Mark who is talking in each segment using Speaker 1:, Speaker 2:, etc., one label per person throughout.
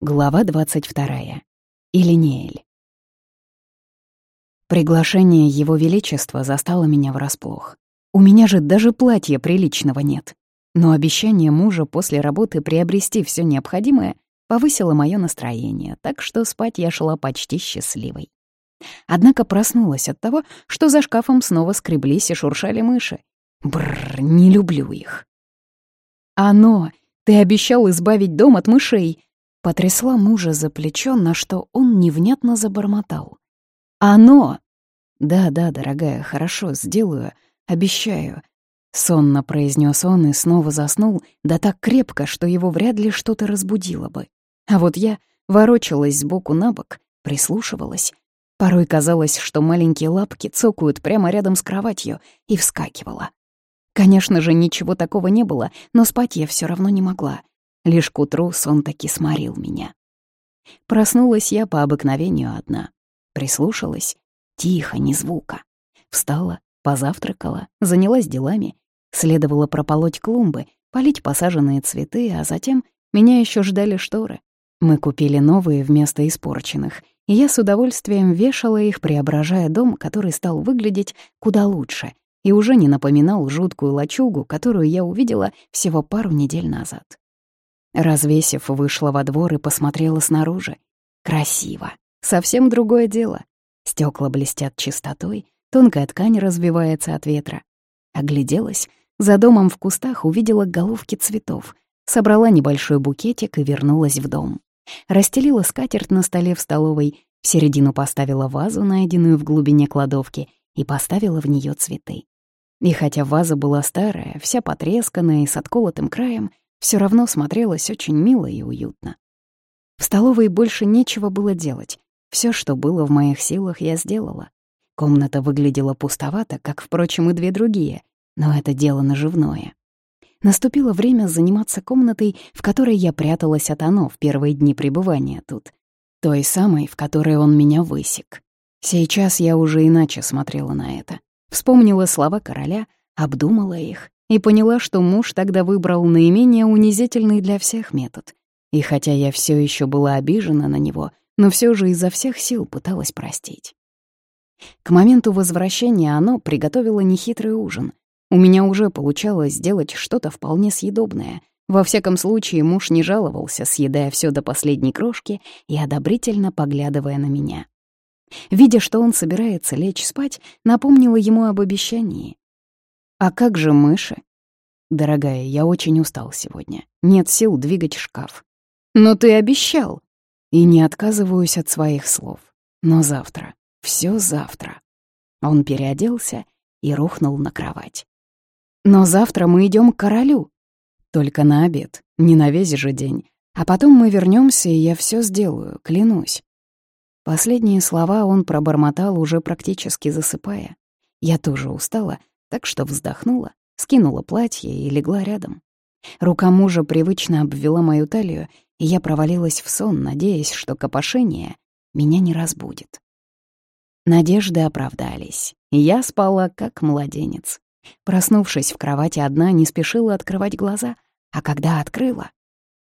Speaker 1: Глава 22. Илинеэль. Приглашение Его Величества застало меня врасплох. У меня же даже платья приличного нет. Но обещание мужа после работы приобрести все необходимое повысило мое настроение, так что спать я шла почти счастливой. Однако проснулась от того, что за шкафом снова скреблись и шуршали мыши. Бррр, не люблю их. «Оно! Ты обещал избавить дом от мышей!» Потрясла мужа за плечо, на что он невнятно забормотал. «Оно!» «Да-да, дорогая, хорошо, сделаю, обещаю», — сонно произнес он и снова заснул, да так крепко, что его вряд ли что-то разбудило бы. А вот я ворочалась сбоку на бок, прислушивалась. Порой казалось, что маленькие лапки цокают прямо рядом с кроватью, и вскакивала. Конечно же, ничего такого не было, но спать я все равно не могла. Лишь к утру сон таки сморил меня. Проснулась я по обыкновению одна. Прислушалась. Тихо, ни звука. Встала, позавтракала, занялась делами. Следовало прополоть клумбы, полить посаженные цветы, а затем меня еще ждали шторы. Мы купили новые вместо испорченных, и я с удовольствием вешала их, преображая дом, который стал выглядеть куда лучше и уже не напоминал жуткую лачугу, которую я увидела всего пару недель назад. Развесив, вышла во двор и посмотрела снаружи. Красиво. Совсем другое дело. Стекла блестят чистотой, тонкая ткань развивается от ветра. Огляделась, за домом в кустах увидела головки цветов, собрала небольшой букетик и вернулась в дом. Расстелила скатерть на столе в столовой, в середину поставила вазу, найденную в глубине кладовки, и поставила в нее цветы. И хотя ваза была старая, вся потресканная и с отколотым краем, все равно смотрелось очень мило и уютно. В столовой больше нечего было делать. Все, что было в моих силах, я сделала. Комната выглядела пустовато, как, впрочем, и две другие, но это дело наживное. Наступило время заниматься комнатой, в которой я пряталась от Ано в первые дни пребывания тут. Той самой, в которой он меня высек. Сейчас я уже иначе смотрела на это. Вспомнила слова короля, обдумала их и поняла, что муж тогда выбрал наименее унизительный для всех метод. И хотя я все еще была обижена на него, но все же изо всех сил пыталась простить. К моменту возвращения оно приготовило нехитрый ужин. У меня уже получалось сделать что-то вполне съедобное. Во всяком случае, муж не жаловался, съедая все до последней крошки и одобрительно поглядывая на меня. Видя, что он собирается лечь спать, напомнила ему об обещании. «А как же мыши?» «Дорогая, я очень устал сегодня. Нет сил двигать шкаф». «Но ты обещал!» «И не отказываюсь от своих слов. Но завтра. все завтра». Он переоделся и рухнул на кровать. «Но завтра мы идем к королю». «Только на обед, не на весь же день. А потом мы вернемся, и я все сделаю, клянусь». Последние слова он пробормотал, уже практически засыпая. Я тоже устала так что вздохнула, скинула платье и легла рядом. Рука мужа привычно обвела мою талию, и я провалилась в сон, надеясь, что копошение меня не разбудит. Надежды оправдались, и я спала как младенец. Проснувшись в кровати одна, не спешила открывать глаза, а когда открыла...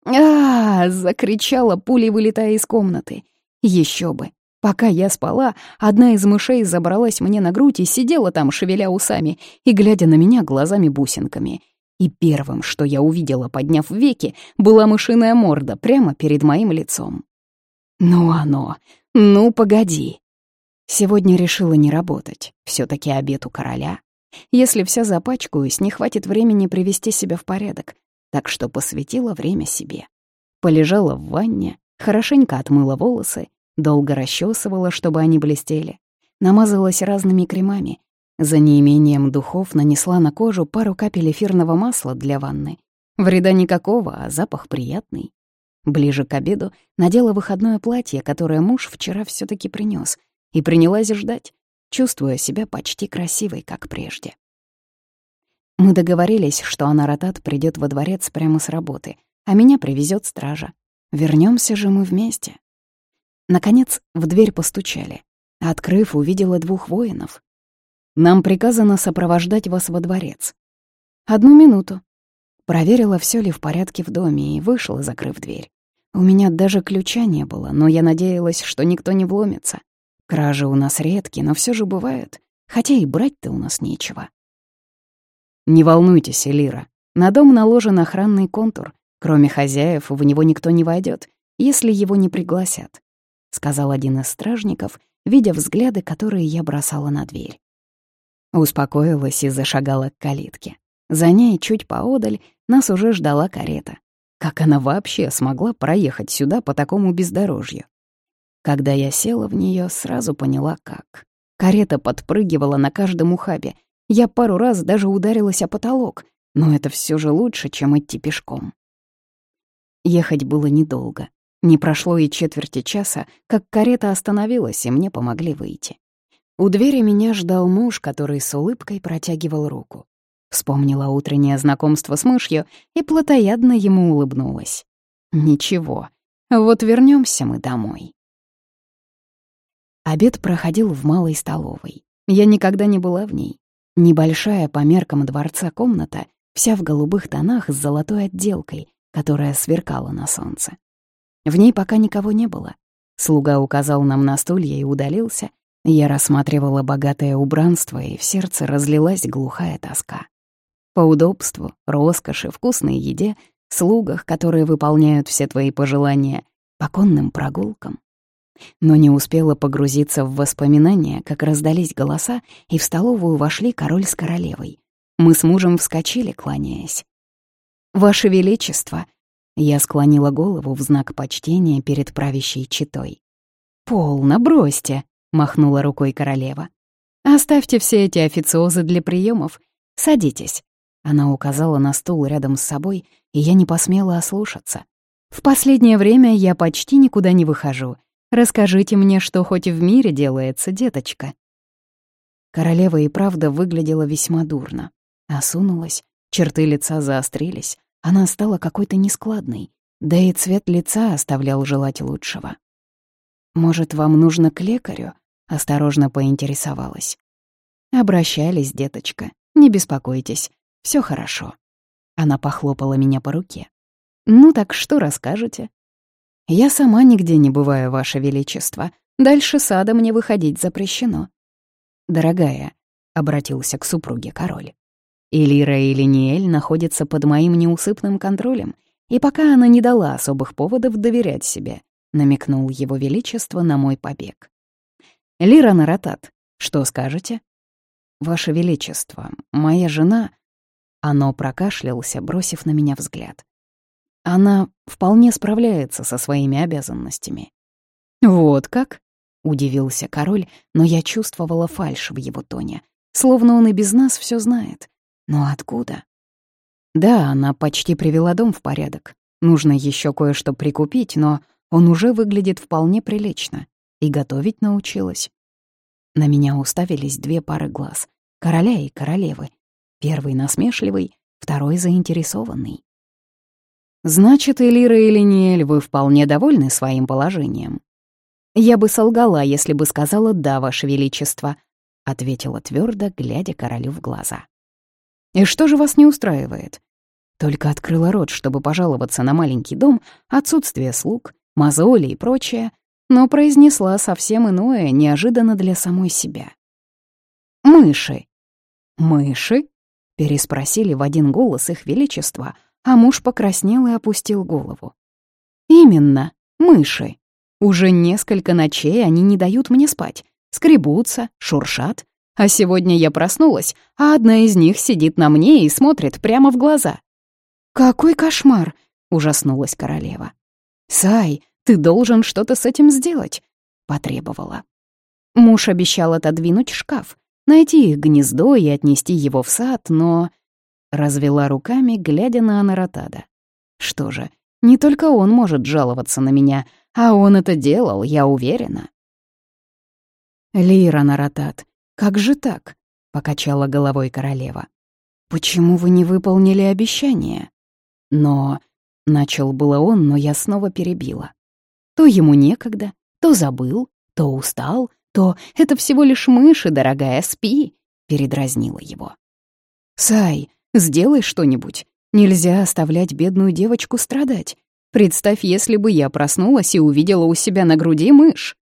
Speaker 1: а, закричала, пулей вылетая из комнаты. Еще бы, Пока я спала, одна из мышей забралась мне на грудь и сидела там, шевеля усами и глядя на меня глазами-бусинками. И первым, что я увидела, подняв веки, была мышиная морда прямо перед моим лицом. Ну оно, ну погоди. Сегодня решила не работать, все таки обед у короля. Если вся запачкаюсь, не хватит времени привести себя в порядок, так что посвятила время себе. Полежала в ванне, хорошенько отмыла волосы Долго расчесывала, чтобы они блестели. Намазалась разными кремами. За неимением духов нанесла на кожу пару капель эфирного масла для ванны. Вреда никакого, а запах приятный. Ближе к обеду надела выходное платье, которое муж вчера все таки принес, и принялась ждать, чувствуя себя почти красивой, как прежде. Мы договорились, что Анаратат придет во дворец прямо с работы, а меня привезет стража. Вернемся же мы вместе. Наконец, в дверь постучали. Открыв, увидела двух воинов. «Нам приказано сопровождать вас во дворец». «Одну минуту». Проверила, все ли в порядке в доме, и вышла, закрыв дверь. У меня даже ключа не было, но я надеялась, что никто не вломится. Кражи у нас редкие, но все же бывают, хотя и брать-то у нас нечего. Не волнуйтесь, Элира. На дом наложен охранный контур. Кроме хозяев, в него никто не войдет, если его не пригласят, — сказал один из стражников, видя взгляды, которые я бросала на дверь. Успокоилась и зашагала к калитке. За ней, чуть поодаль, нас уже ждала карета. Как она вообще смогла проехать сюда по такому бездорожью? Когда я села в нее, сразу поняла, как. Карета подпрыгивала на каждом ухабе. Я пару раз даже ударилась о потолок, но это все же лучше, чем идти пешком. Ехать было недолго. Не прошло и четверти часа, как карета остановилась, и мне помогли выйти. У двери меня ждал муж, который с улыбкой протягивал руку. Вспомнила утреннее знакомство с мышью и плотоядно ему улыбнулась. Ничего, вот вернемся мы домой. Обед проходил в малой столовой. Я никогда не была в ней. Небольшая по меркам дворца комната, вся в голубых тонах с золотой отделкой, которая сверкала на солнце. В ней пока никого не было. Слуга указал нам на стулья и удалился, я рассматривала богатое убранство, и в сердце разлилась глухая тоска. По удобству, роскоши, вкусной еде, слугах, которые выполняют все твои пожелания, по конным прогулкам. Но не успела погрузиться в воспоминания, как раздались голоса, и в столовую вошли король с королевой. Мы с мужем вскочили, кланяясь. «Ваше Величество!» Я склонила голову в знак почтения перед правящей читой. «Полно, бросьте!» — махнула рукой королева. «Оставьте все эти официозы для приемов. Садитесь». Она указала на стул рядом с собой, и я не посмела ослушаться. «В последнее время я почти никуда не выхожу. Расскажите мне, что хоть в мире делается, деточка». Королева и правда выглядела весьма дурно. Осунулась, черты лица заострились, она стала какой-то нескладной, да и цвет лица оставлял желать лучшего. «Может, вам нужно к лекарю?» — осторожно поинтересовалась. «Обращались, деточка, не беспокойтесь, все хорошо». Она похлопала меня по руке. «Ну так что расскажете?» «Я сама нигде не бываю, Ваше Величество. Дальше сада мне выходить запрещено». «Дорогая», — обратился к супруге король, «Элира и Линиэль находятся под моим неусыпным контролем, и пока она не дала особых поводов доверять себе, — намекнул его величество на мой побег. «Лира Наратат, что скажете?» «Ваше величество, моя жена...» Оно прокашлялся, бросив на меня взгляд. «Она вполне справляется со своими обязанностями». «Вот как?» — удивился король, но я чувствовала фальшь в его тоне, словно он и без нас все знает. Но откуда? Да, она почти привела дом в порядок. Нужно еще кое-что прикупить, но он уже выглядит вполне прилично. И готовить научилась. На меня уставились две пары глаз — короля и королевы. Первый насмешливый, второй заинтересованный. «Значит, Элира и Линиэль, вы вполне довольны своим положением?» «Я бы солгала, если бы сказала «да, Ваше Величество», — ответила твердо, глядя королю в глаза. «И что же вас не устраивает?» Только открыла рот, чтобы пожаловаться на маленький дом, отсутствие слуг, мозоли и прочее, но произнесла совсем иное, неожиданно для самой себя. «Мыши». «Мыши?» — переспросили в один голос их величества, а муж покраснел и опустил голову. «Именно, мыши. Уже несколько ночей они не дают мне спать, скребутся, шуршат, а сегодня я проснулась, а одна из них сидит на мне и смотрит прямо в глаза». «Какой кошмар!» — ужаснулась королева. «Сай, ты должен что-то с этим сделать», — потребовала. Муж обещал отодвинуть шкаф, найти их гнездо и отнести его в сад, но... Развела руками, глядя на Анаротада. Что же, не только он может жаловаться на меня, а он это делал, я уверена. «Лира, Наратат, как же так?» — покачала головой королева. «Почему вы не выполнили обещание?» «Но...» — начал было он, но я снова перебила. То ему некогда, то забыл, то устал, то «это всего лишь мыши, дорогая, спи», — передразнила его. «Сай, сделай что-нибудь. Нельзя оставлять бедную девочку страдать. Представь, если бы я проснулась и увидела у себя на груди мышь.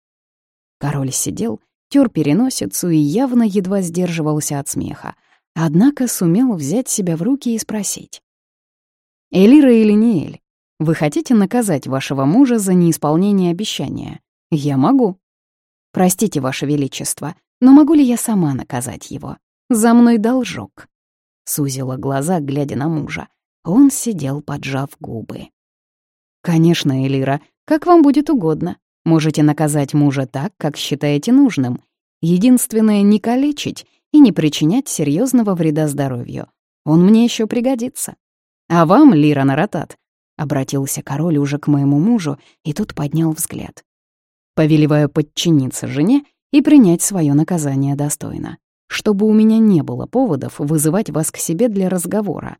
Speaker 1: Король сидел, тер переносицу и явно едва сдерживался от смеха, однако сумел взять себя в руки и спросить. «Элира или Ниэль, вы хотите наказать вашего мужа за неисполнение обещания? Я могу. Простите, ваше величество, но могу ли я сама наказать его? За мной должок». Сузила глаза, глядя на мужа. Он сидел, поджав губы. «Конечно, Элира, как вам будет угодно. Можете наказать мужа так, как считаете нужным. Единственное — не калечить и не причинять серьезного вреда здоровью. Он мне еще пригодится. А вам, Лира Наратат, — обратился король уже к моему мужу, и тут поднял взгляд. «Повелеваю подчиниться жене и принять свое наказание достойно, чтобы у меня не было поводов вызывать вас к себе для разговора».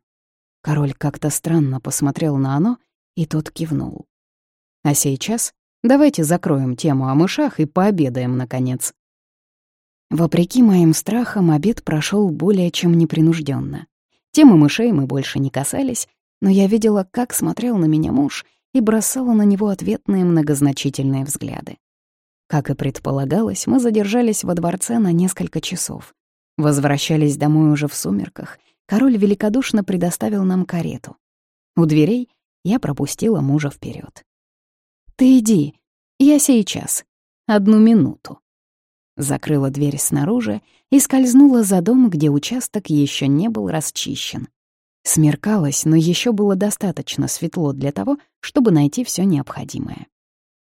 Speaker 1: Король как-то странно посмотрел на оно, и тот кивнул. «А сейчас давайте закроем тему о мышах и пообедаем, наконец». Вопреки моим страхам, обед прошел более чем непринужденно. Темы мышей мы больше не касались, но я видела, как смотрел на меня муж и бросала на него ответные многозначительные взгляды. Как и предполагалось, мы задержались во дворце на несколько часов. Возвращались домой уже в сумерках. Король великодушно предоставил нам карету. У дверей я пропустила мужа вперед. «Ты иди, я сейчас. Одну минуту» закрыла дверь снаружи и скользнула за дом, где участок еще не был расчищен. Смеркалось, но еще было достаточно светло для того, чтобы найти все необходимое.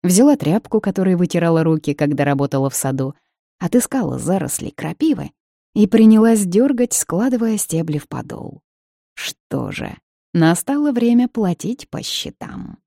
Speaker 1: Взяла тряпку, которой вытирала руки, когда работала в саду, отыскала заросли крапивы и принялась дергать, складывая стебли в подол. Что же, настало время платить по счетам.